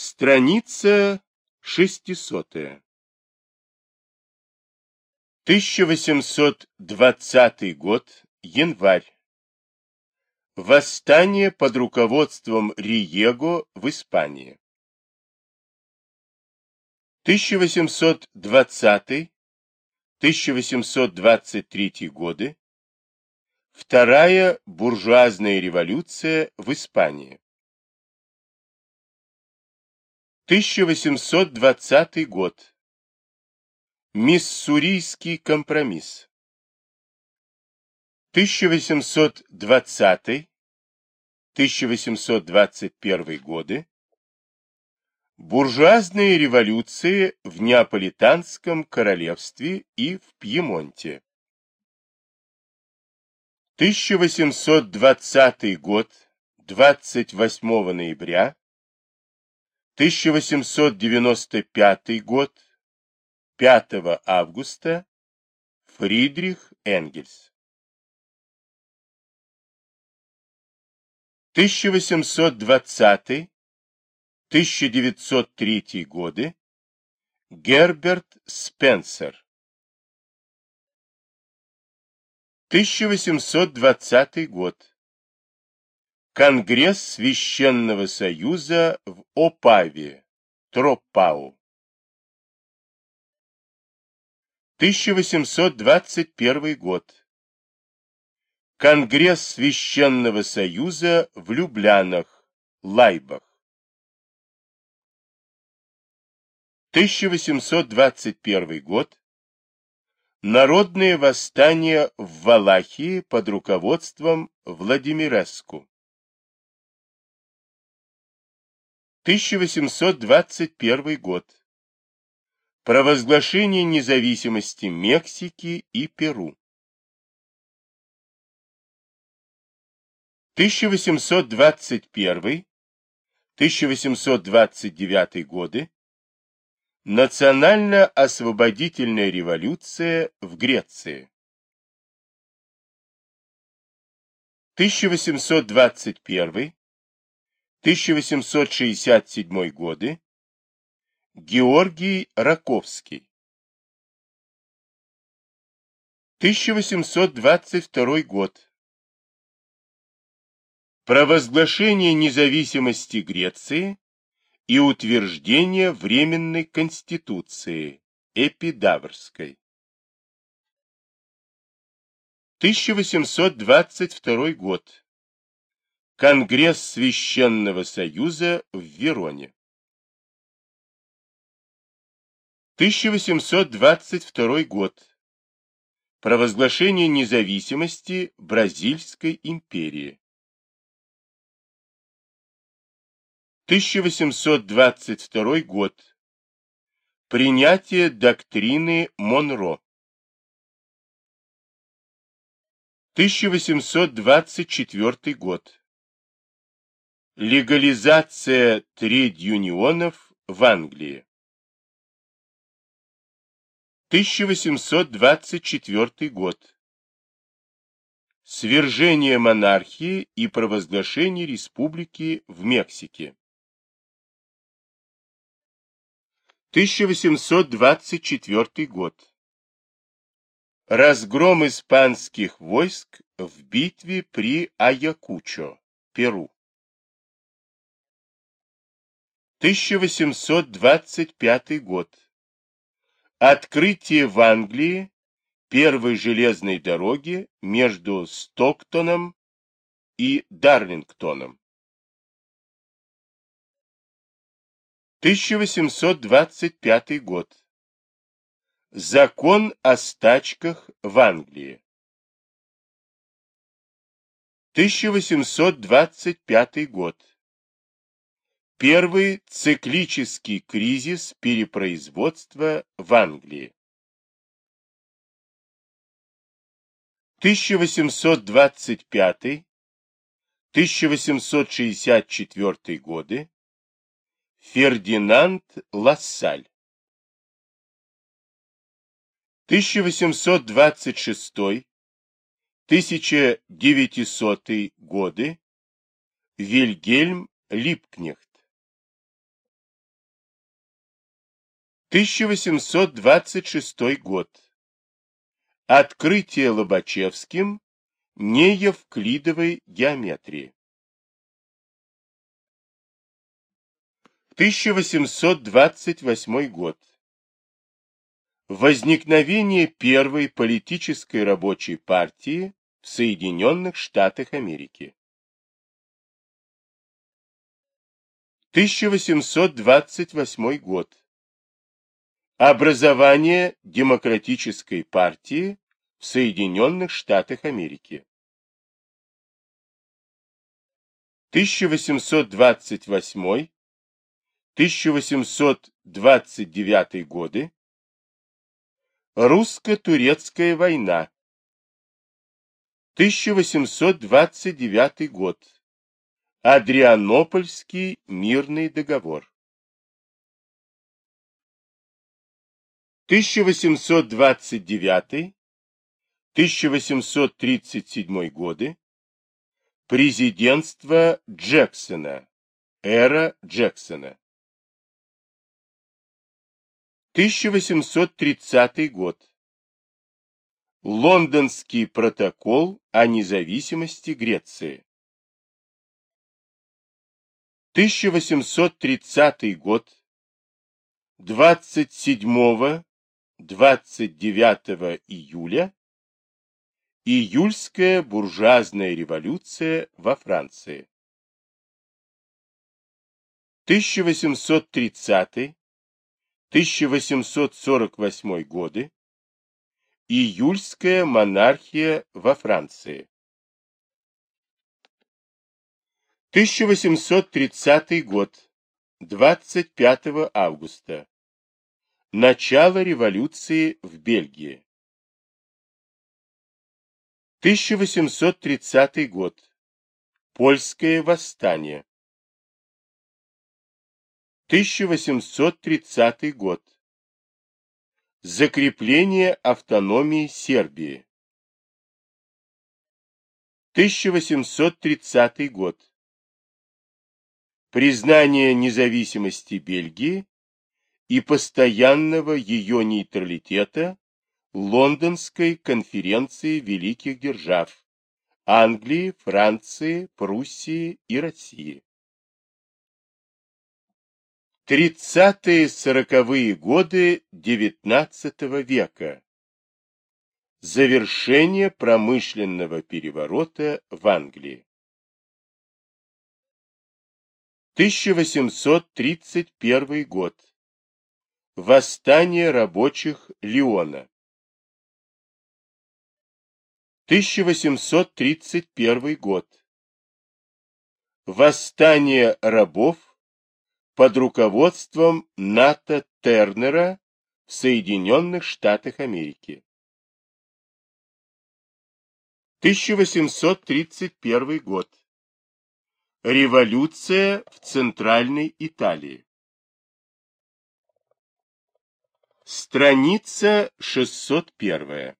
Страница шестисотая. 1820 год, январь. Восстание под руководством Риего в Испании. 1820-1823 годы. Вторая буржуазная революция в Испании. 1820 год. Миссурийский компромисс. 1820-1821 годы. Буржуазные революции в Неаполитанском королевстве и в Пьемонте. 1820 год, 28 ноября. 1895 год, 5 августа, Фридрих Энгельс. 1820-1903 годы, Герберт Спенсер. 1820 год. Конгресс Священного Союза в Опаве, Тропау. 1821 год. Конгресс Священного Союза в Люблянах, Лайбах. 1821 год. Народное восстание в Валахии под руководством Владимиреску. 1821 год. Провозглашение независимости Мексики и Перу. 1821-1829 годы. Национально-освободительная революция в Греции. 1821 1867 годы, Георгий Раковский. 1822 год. Провозглашение независимости Греции и утверждение Временной Конституции Эпидаврской. 1822 год. Конгресс Священного Союза в Вероне. 1822 год. Провозглашение независимости Бразильской империи. 1822 год. Принятие доктрины Монро. 1824 год. Легализация трейд-юнионов в Англии. 1824 год. Свержение монархии и провозглашение республики в Мексике. 1824 год. Разгром испанских войск в битве при Аякучо, Перу. 1825 год. Открытие в Англии первой железной дороги между Стоктоном и Дарлингтоном. 1825 год. Закон о стачках в Англии. 1825 год. Первый циклический кризис перепроизводства в Англии. 1825-1864 годы. Фердинанд Лассаль. 1826-1900 годы. Вильгельм Липкнехт. 1826 год. Открытие Лобачевским неевклидовой геометрии. 1828 год. Возникновение первой политической рабочей партии в Соединенных Штатах Америки. 1828 год. Образование Демократической партии в Соединенных Штатах Америки. 1828-1829 годы. Русско-турецкая война. 1829 год. Адрианопольский мирный договор. 1829-1837 годы. Президентство Джексона. Эра Джексона. 1830 год. Лондонский протокол о независимости Греции. 1830 год, 27-29 июля, июльская буржуазная революция во Франции. 1830-1848 годы, июльская монархия во Франции. 1830 год, 25 августа. Начало революции в Бельгии. 1830 год. Польское восстание. 1830 год. Закрепление автономии Сербии. 1830 год признание независимости Бельгии и постоянного ее нейтралитета Лондонской конференции великих держав Англии, Франции, Пруссии и России. Тридцатые-сороковые годы XIX века. Завершение промышленного переворота в Англии. 1831 год. Восстание рабочих Леона. 1831 год. Восстание рабов под руководством Ната Тернера в Соединенных Штатах Америки. 1831 год. Революция в Центральной Италии. Страница 601.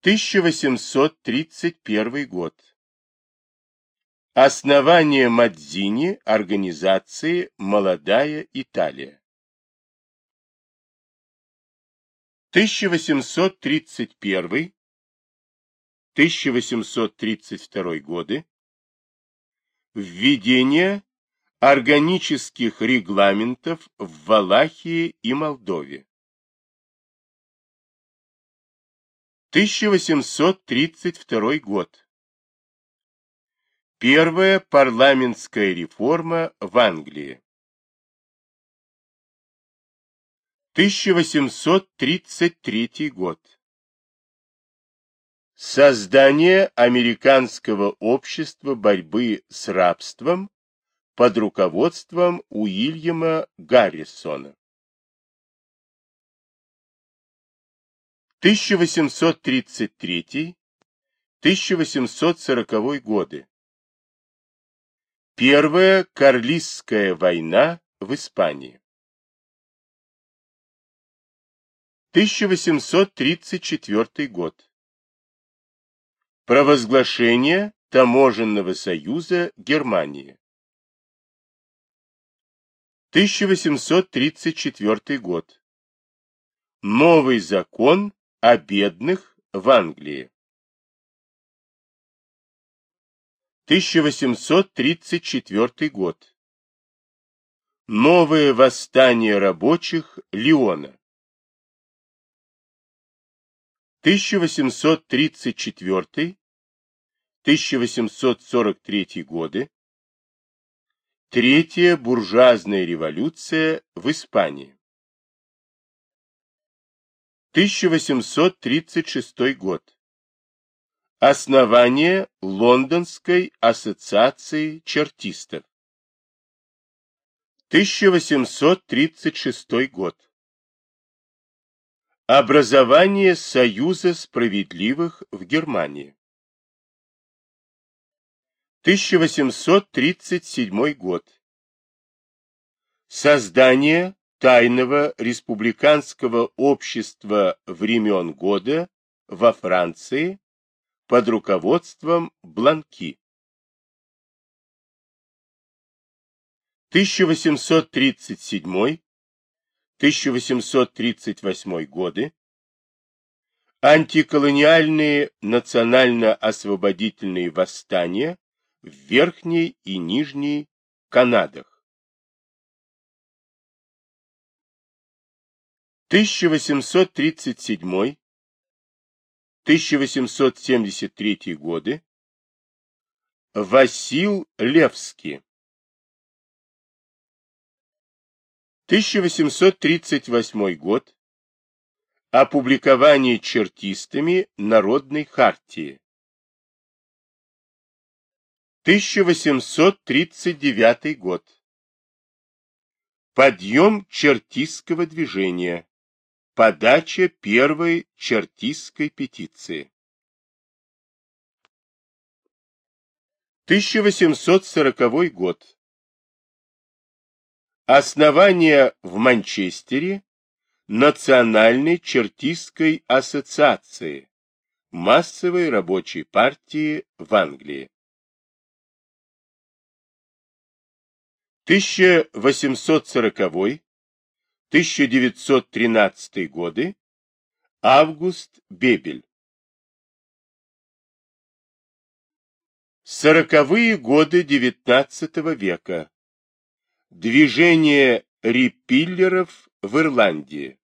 1831 год. Основание Мадзини организации «Молодая Италия». 1831 1832 годы, введение органических регламентов в Валахии и Молдове. 1832 год. Первая парламентская реформа в Англии. 1833 год. Создание Американского общества борьбы с рабством под руководством Уильяма Гаррисона. 1833-1840 годы. Первая Карлистская война в Испании. 1834 год. Провозглашение Таможенного союза Германии. 1834 год. Новый закон о бедных в Англии. 1834 год. Новое восстание рабочих Леона. 1834-1843 годы. Третья буржуазная революция в Испании. 1836 год. Основание Лондонской ассоциации чертистов. 1836 год. Образование Союза справедливых в Германии. 1837 год. Создание Тайного республиканского общества времен года во Франции под руководством Бланки. 1837 1838 годы, антиколониальные национально-освободительные восстания в Верхней и Нижней Канадах. 1837-1873 годы Васил Левский 1838 год. Опубликование чертистами Народной хартии. 1839 год. Подъем чертистского движения. Подача первой чертистской петиции. 1840 год. Основание в Манчестере Национальной чертистской ассоциации, массовой рабочей партии в Англии. 1840-1913 годы Август Бебель. Сороковые годы XIX века Движение репиллеров в Ирландии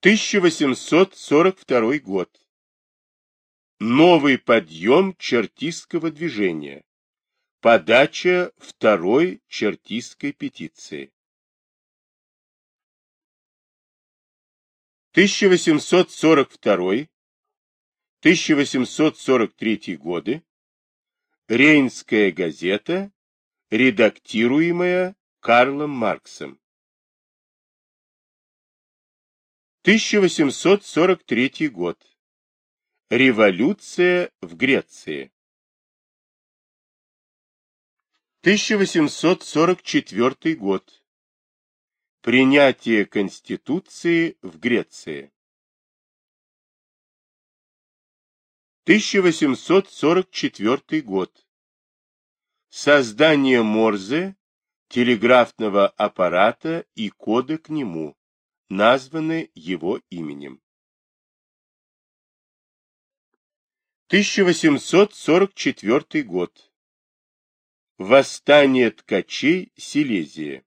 1842 год. Новый подъем чертистского движения. Подача второй чертистской петиции. 1842-1843 годы Рейнская газета, редактируемая Карлом Марксом. 1843 год. Революция в Греции. 1844 год. Принятие Конституции в Греции. 1844 год. Создание Морзе, телеграфного аппарата и кода к нему, названы его именем. 1844 год. Восстание ткачей Силезия.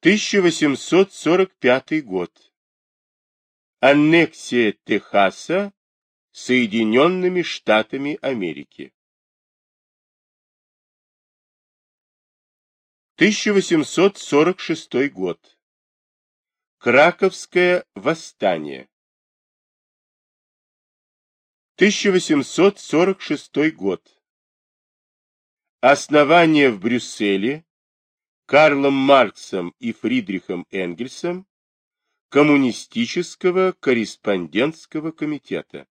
1845 год Аннексия Техаса Соединенными Штатами Америки. 1846 год. Краковское восстание. 1846 год. Основание в Брюсселе Карлом Марксом и Фридрихом Энгельсом Коммунистического корреспондентского комитета.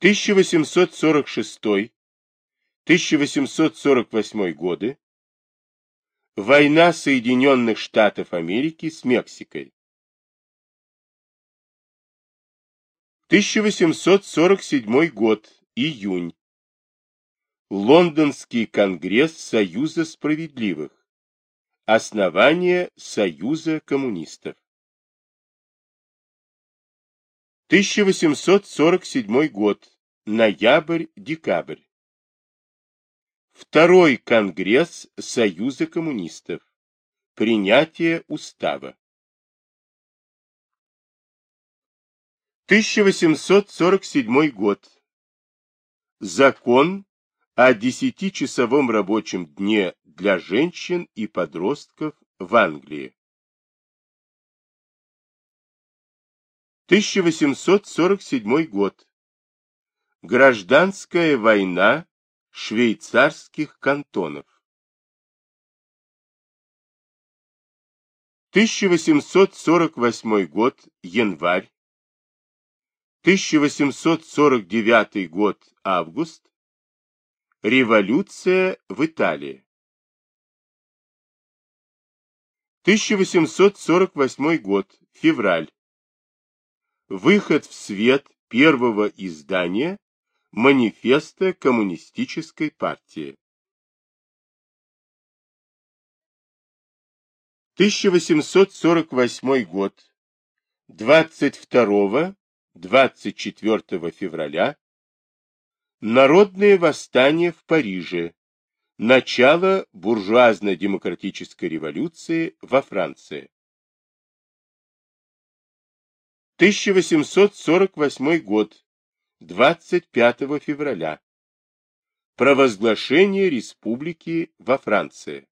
1846-1848 годы. Война Соединенных Штатов Америки с Мексикой. 1847 год, июнь. Лондонский конгресс Союза справедливых. Основание Союза коммунистов. 1847 год. Ноябрь-декабрь. Второй конгресс Союза коммунистов. Принятие устава. 1847 год. Закон о десятичасовом рабочем дне для женщин и подростков в Англии. 1847 год. Гражданская война швейцарских кантонов. 1848 год, январь. 1849 год, август. Революция в Италии. 1848 год, февраль. Выход в свет первого издания манифеста Коммунистической партии. 1848 год, 22-24 февраля, Народное восстание в Париже, начало буржуазно-демократической революции во Франции. 1848 год, 25 февраля. Провозглашение республики во Франции.